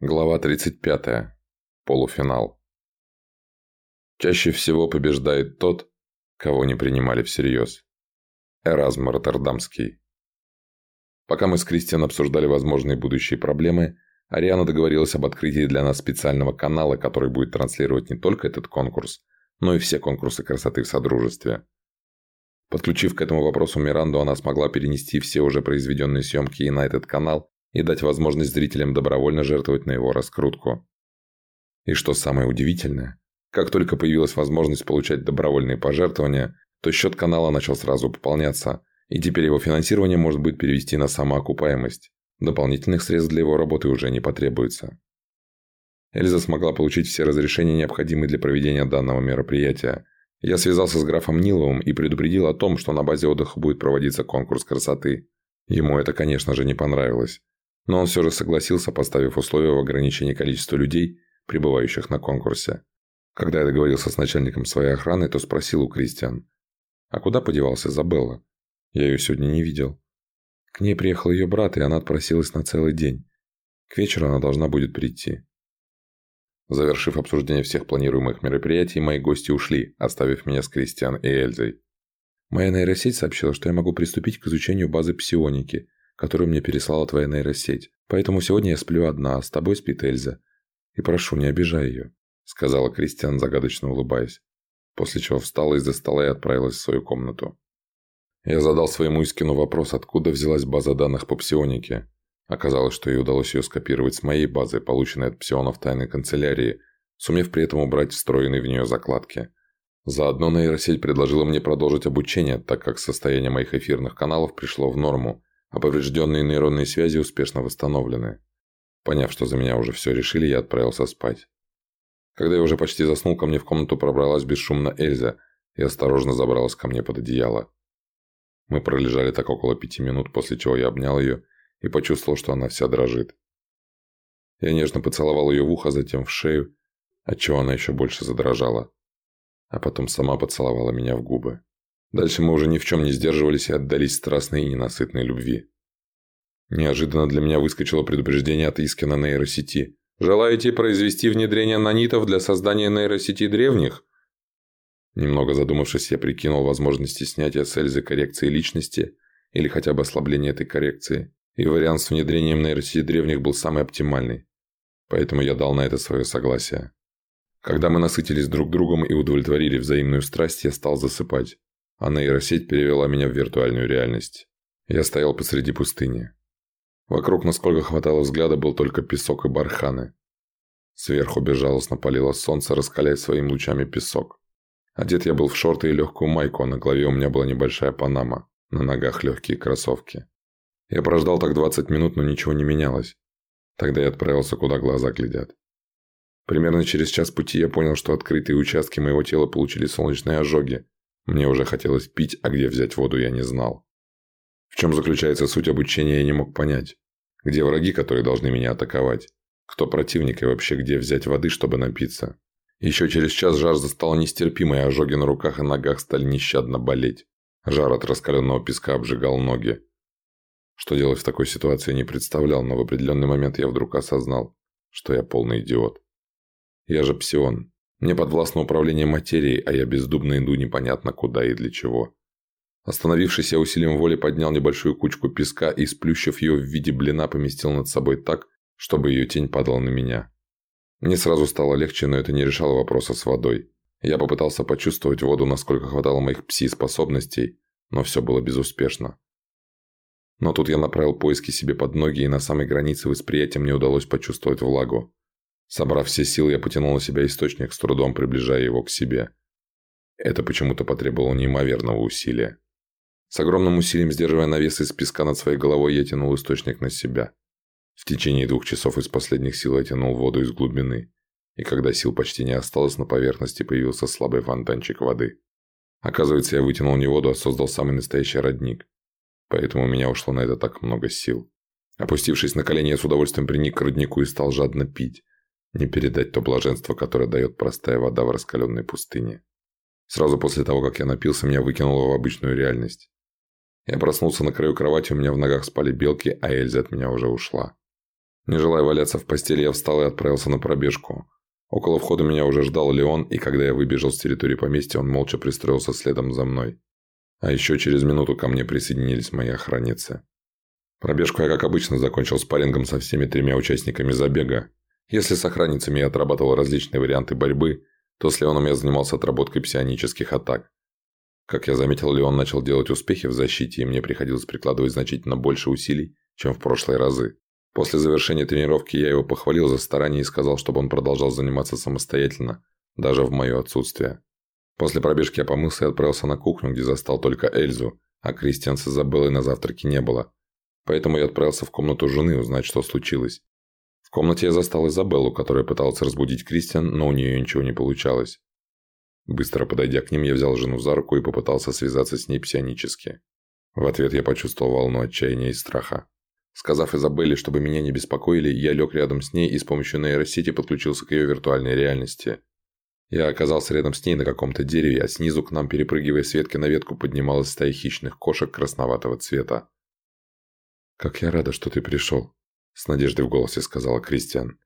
Глава 35. Полуфинал. Чаще всего побеждает тот, кого не принимали всерьез. Эразм Роттердамский. Пока мы с Кристиан обсуждали возможные будущие проблемы, Ариана договорилась об открытии для нас специального канала, который будет транслировать не только этот конкурс, но и все конкурсы красоты в Содружестве. Подключив к этому вопросу Миранду, она смогла перенести все уже произведенные съемки и на этот канал, и дать возможность зрителям добровольно жертвовать на его раскрутку. И что самое удивительное, как только появилась возможность получать добровольные пожертвования, то счет канала начал сразу пополняться, и теперь его финансирование может быть перевести на самоокупаемость. Дополнительных средств для его работы уже не потребуется. Эльза смогла получить все разрешения, необходимые для проведения данного мероприятия. Я связался с графом Ниловым и предупредил о том, что на базе отдыха будет проводиться конкурс красоты. Ему это, конечно же, не понравилось но он все же согласился, поставив условия в ограничении количества людей, пребывающих на конкурсе. Когда я договорился с начальником своей охраны, то спросил у Кристиан, «А куда подевался Забелла? Я ее сегодня не видел». К ней приехал ее брат, и она отпросилась на целый день. К вечеру она должна будет прийти. Завершив обсуждение всех планируемых мероприятий, мои гости ушли, оставив меня с Кристиан и Эльзой. Моя нейросеть сообщила, что я могу приступить к изучению базы псионики, которую мне переслала твоя нейросеть. Поэтому сегодня я сплю одна, а с тобой спит Эльза. И прошу, не обижай ее», — сказала Кристиан, загадочно улыбаясь. После чего встала из-за стола и отправилась в свою комнату. Я задал своему Искину вопрос, откуда взялась база данных по псионике. Оказалось, что ей удалось ее скопировать с моей базы, полученной от псионов тайной канцелярии, сумев при этом убрать встроенные в нее закладки. Заодно нейросеть предложила мне продолжить обучение, так как состояние моих эфирных каналов пришло в норму, а поврежденные нейронные связи успешно восстановлены. Поняв, что за меня уже все решили, я отправился спать. Когда я уже почти заснул, ко мне в комнату пробралась бесшумно Эльза и осторожно забралась ко мне под одеяло. Мы пролежали так около пяти минут, после чего я обнял ее и почувствовал, что она вся дрожит. Я нежно поцеловал ее в ухо, затем в шею, отчего она еще больше задрожала, а потом сама поцеловала меня в губы. Дальше мы уже ни в чем не сдерживались и отдались страстной и ненасытной любви. Неожиданно для меня выскочило предупреждение от Искина нейросети. «Желаете произвести внедрение нанитов для создания нейросети древних?» Немного задумавшись, я прикинул возможности снятия с Эльзы коррекции личности или хотя бы ослабления этой коррекции, и вариант с внедрением нейросети древних был самый оптимальный. Поэтому я дал на это свое согласие. Когда мы насытились друг другом и удовлетворили взаимную страсть, я стал засыпать а нейросеть перевела меня в виртуальную реальность. Я стоял посреди пустыни. Вокруг, насколько хватало взгляда, был только песок и барханы. Сверху безжалостно палило солнце, раскаляя своими лучами песок. Одет я был в шорты и легкую майку, а на голове у меня была небольшая панама, на ногах легкие кроссовки. Я прождал так 20 минут, но ничего не менялось. Тогда я отправился, куда глаза глядят. Примерно через час пути я понял, что открытые участки моего тела получили солнечные ожоги, мне уже хотелось пить, а где взять воду я не знал. В чем заключается суть обучения, я не мог понять. Где враги, которые должны меня атаковать? Кто противник и вообще где взять воды, чтобы напиться? Еще через час жажда стала нестерпимой, а ожоги на руках и ногах стали нещадно болеть. Жар от раскаленного песка обжигал ноги. Что делать в такой ситуации не представлял, но в определенный момент я вдруг осознал, что я полный идиот. Я же псион, мне подвластно управление материей, а я бездумно иду непонятно куда и для чего. Остановившись, я усилием воли поднял небольшую кучку песка и, сплющив ее в виде блина, поместил над собой так, чтобы ее тень падала на меня. Мне сразу стало легче, но это не решало вопроса с водой. Я попытался почувствовать воду, насколько хватало моих пси-способностей, но все было безуспешно. Но тут я направил поиски себе под ноги, и на самой границе восприятия мне удалось почувствовать влагу. Собрав все силы, я потянул на себя источник, с трудом приближая его к себе. Это почему-то потребовало неимоверного усилия. С огромным усилием, сдерживая навес из песка над своей головой, я тянул источник на себя. В течение двух часов из последних сил я тянул воду из глубины, и когда сил почти не осталось, на поверхности появился слабый фонтанчик воды. Оказывается, я вытянул не воду, а создал самый настоящий родник. Поэтому у меня ушло на это так много сил. Опустившись на колени, я с удовольствием приник к роднику и стал жадно пить. Не передать то блаженство, которое дает простая вода в раскаленной пустыне. Сразу после того, как я напился, меня выкинуло в обычную реальность. Я проснулся на краю кровати, у меня в ногах спали белки, а Эльза от меня уже ушла. Не желая валяться в постели, я встал и отправился на пробежку. Около входа меня уже ждал Леон, и когда я выбежал с территории поместья, он молча пристроился следом за мной. А еще через минуту ко мне присоединились мои охранницы. Пробежку я, как обычно, закончил спаррингом со всеми тремя участниками забега. Если с охранницами я отрабатывал различные варианты борьбы, то с Леоном я занимался отработкой псионических атак. Как я заметил, Леон начал делать успехи в защите, и мне приходилось прикладывать значительно больше усилий, чем в прошлые разы. После завершения тренировки я его похвалил за старание и сказал, чтобы он продолжал заниматься самостоятельно, даже в мое отсутствие. После пробежки я помылся и отправился на кухню, где застал только Эльзу, а Кристиан с Изабеллой на завтраке не было. Поэтому я отправился в комнату жены узнать, что случилось. В комнате я застал Изабеллу, которая пыталась разбудить Кристиан, но у нее ничего не получалось. Быстро подойдя к ним, я взял жену за руку и попытался связаться с ней псионически. В ответ я почувствовал волну отчаяния и страха. Сказав Изабелле, чтобы меня не беспокоили, я лег рядом с ней и с помощью нейросети подключился к ее виртуальной реальности. Я оказался рядом с ней на каком-то дереве, а снизу к нам, перепрыгивая с ветки на ветку, поднималась стая хищных кошек красноватого цвета. «Как я рада, что ты пришел», — с надеждой в голосе сказала Кристиан.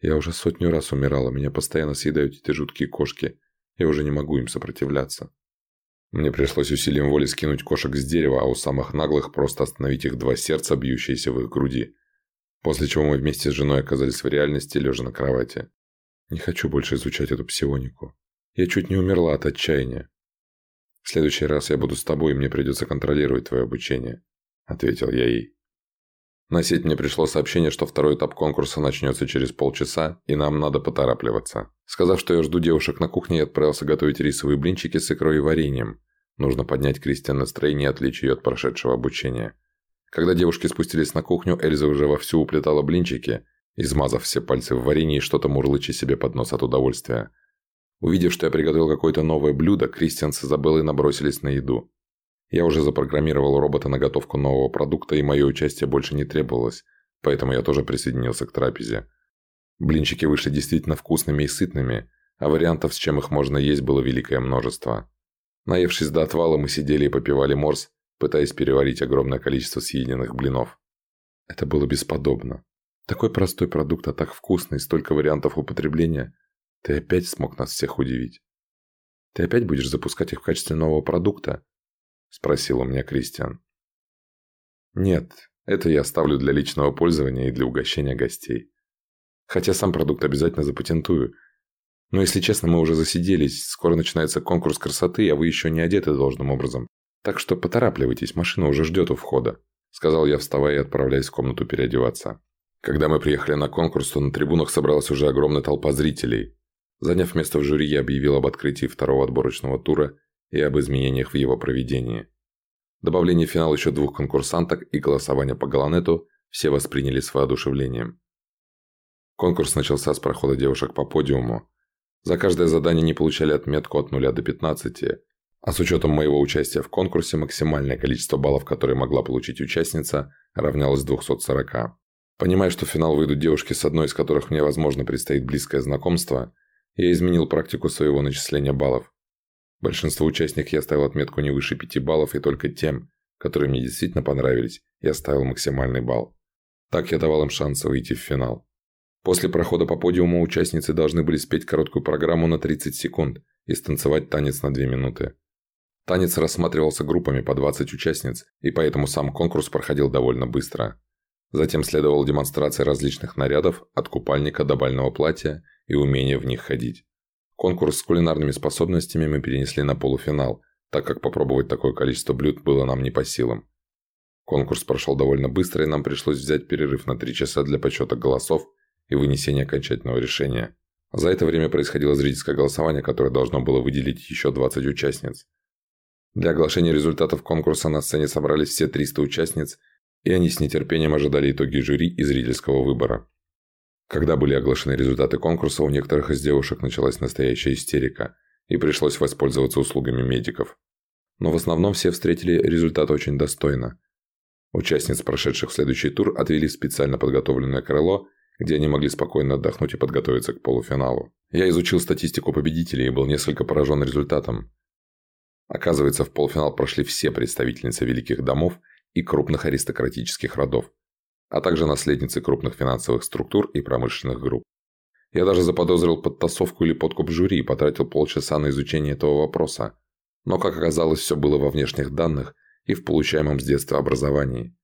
«Я уже сотню раз умирала, меня постоянно съедают эти жуткие кошки. Я уже не могу им сопротивляться». Мне пришлось усилием воли скинуть кошек с дерева, а у самых наглых просто остановить их два сердца, бьющиеся в их груди. После чего мы вместе с женой оказались в реальности, лежа на кровати. Не хочу больше изучать эту псионику. Я чуть не умерла от отчаяния. В следующий раз я буду с тобой, и мне придется контролировать твое обучение», — ответил я ей. На сеть мне пришло сообщение, что второй этап конкурса начнется через полчаса, и нам надо поторапливаться. Сказав, что я жду девушек на кухне, я отправился готовить рисовые блинчики с икрой и вареньем. Нужно поднять Кристиан настроение и отвлечь ее от прошедшего обучения. Когда девушки спустились на кухню, Эльза уже вовсю уплетала блинчики, измазав все пальцы в варенье и что-то мурлыча себе под нос от удовольствия. Увидев, что я приготовил какое-то новое блюдо, Кристиан с Изабеллой набросились на еду. Я уже запрограммировал робота на готовку нового продукта, и мое участие больше не требовалось, поэтому я тоже присоединился к трапезе. Блинчики вышли действительно вкусными и сытными, а вариантов, с чем их можно есть, было великое множество. Наевшись до отвала, мы сидели и попивали морс, пытаясь переварить огромное количество съеденных блинов. Это было бесподобно. Такой простой продукт, а так вкусный, столько вариантов употребления. Ты опять смог нас всех удивить. Ты опять будешь запускать их в качестве нового продукта, – спросил у меня Кристиан. «Нет, это я оставлю для личного пользования и для угощения гостей. Хотя сам продукт обязательно запатентую. Но если честно, мы уже засиделись, скоро начинается конкурс красоты, а вы еще не одеты должным образом. Так что поторапливайтесь, машина уже ждет у входа», – сказал я, вставая и отправляясь в комнату переодеваться. Когда мы приехали на конкурс, то на трибунах собралась уже огромная толпа зрителей. Заняв место в жюри, я объявил об открытии второго отборочного тура и об изменениях в его проведении. Добавление в финал еще двух конкурсанток и голосование по Галанету все восприняли с воодушевлением. Конкурс начался с прохода девушек по подиуму. За каждое задание не получали отметку от 0 до 15, а с учетом моего участия в конкурсе максимальное количество баллов, которые могла получить участница, равнялось 240. Понимая, что в финал выйдут девушки, с одной из которых мне, возможно, предстоит близкое знакомство, я изменил практику своего начисления баллов. Большинство участников я ставил отметку не выше 5 баллов, и только тем, которые мне действительно понравились, я ставил максимальный балл. Так я давал им шанс выйти в финал. После прохода по подиуму участницы должны были спеть короткую программу на 30 секунд и станцевать танец на 2 минуты. Танец рассматривался группами по 20 участниц, и поэтому сам конкурс проходил довольно быстро. Затем следовала демонстрация различных нарядов, от купальника до бального платья и умения в них ходить. Конкурс с кулинарными способностями мы перенесли на полуфинал, так как попробовать такое количество блюд было нам не по силам. Конкурс прошел довольно быстро, и нам пришлось взять перерыв на три часа для подсчета голосов и вынесения окончательного решения. За это время происходило зрительское голосование, которое должно было выделить еще 20 участниц. Для оглашения результатов конкурса на сцене собрались все 300 участниц, и они с нетерпением ожидали итоги жюри и зрительского выбора. Когда были оглашены результаты конкурса, у некоторых из девушек началась настоящая истерика, и пришлось воспользоваться услугами медиков. Но в основном все встретили результат очень достойно. Участниц, прошедших следующий тур, отвели в специально подготовленное крыло, где они могли спокойно отдохнуть и подготовиться к полуфиналу. Я изучил статистику победителей и был несколько поражен результатом. Оказывается, в полуфинал прошли все представительницы великих домов и крупных аристократических родов. А также наследницы крупных финансовых структур и промышленных групп. Я даже заподозрил подтасовку или подкуп жюри и потратил полчаса на изучение этого вопроса. Но, как оказалось, все было во внешних данных и в получаемом с детства образовании.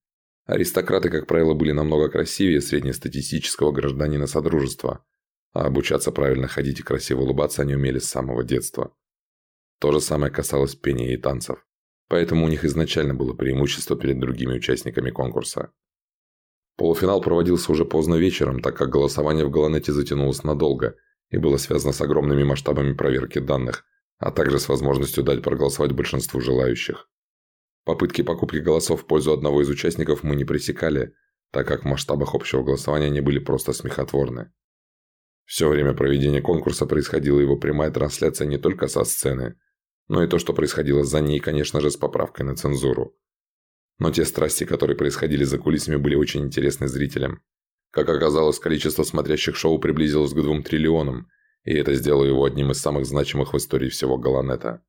Аристократы, как правило, были намного красивее среднестатистического гражданина Содружества, а обучаться правильно ходить и красиво улыбаться они умели с самого детства. То же самое касалось пения и танцев, поэтому у них изначально было преимущество перед другими участниками конкурса. Полуфинал проводился уже поздно вечером, так как голосование в Галанете затянулось надолго и было связано с огромными масштабами проверки данных, а также с возможностью дать проголосовать большинству желающих. Попытки покупки голосов в пользу одного из участников мы не пресекали, так как в масштабах общего голосования они были просто смехотворны. Все время проведения конкурса происходила его прямая трансляция не только со сцены, но и то, что происходило за ней, конечно же, с поправкой на цензуру. Но те страсти, которые происходили за кулисами, были очень интересны зрителям. Как оказалось, количество смотрящих шоу приблизилось к двум триллионам, и это сделало его одним из самых значимых в истории всего Галанета.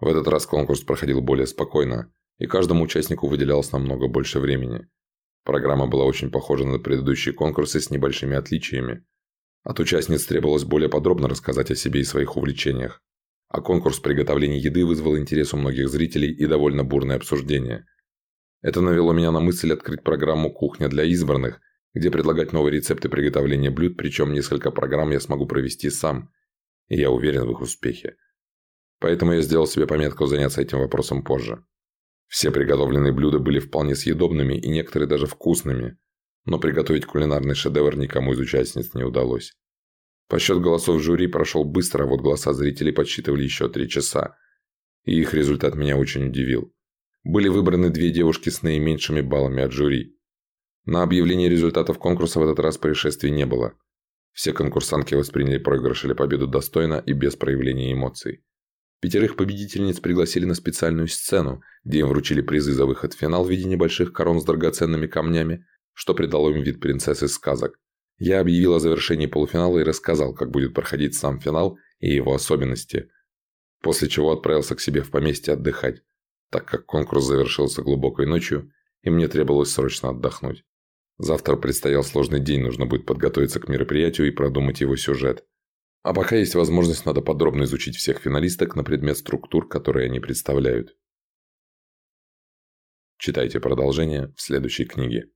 В этот раз конкурс проходил более спокойно, и каждому участнику выделялось намного больше времени. Программа была очень похожа на предыдущие конкурсы с небольшими отличиями. От участниц требовалось более подробно рассказать о себе и своих увлечениях. А конкурс приготовления еды вызвал интерес у многих зрителей и довольно бурное обсуждение. Это навело меня на мысль открыть программу «Кухня для избранных», где предлагать новые рецепты приготовления блюд, причем несколько программ я смогу провести сам, и я уверен в их успехе. Поэтому я сделал себе пометку заняться этим вопросом позже. Все приготовленные блюда были вполне съедобными и некоторые даже вкусными, но приготовить кулинарный шедевр никому из участниц не удалось. Подсчет голосов жюри прошел быстро, а вот голоса зрителей подсчитывали еще три часа. И их результат меня очень удивил. Были выбраны две девушки с наименьшими баллами от жюри. На объявление результатов конкурса в этот раз происшествий не было. Все конкурсантки восприняли проигрыш или победу достойно и без проявления эмоций. Пятерых победительниц пригласили на специальную сцену, где им вручили призы за выход в финал в виде небольших корон с драгоценными камнями, что придало им вид принцесс из сказок. Я объявил о завершении полуфинала и рассказал, как будет проходить сам финал и его особенности, после чего отправился к себе в поместье отдыхать, так как конкурс завершился глубокой ночью, и мне требовалось срочно отдохнуть. Завтра предстоял сложный день, нужно будет подготовиться к мероприятию и продумать его сюжет. А пока есть возможность, надо подробно изучить всех финалисток на предмет структур, которые они представляют. Читайте продолжение в следующей книге.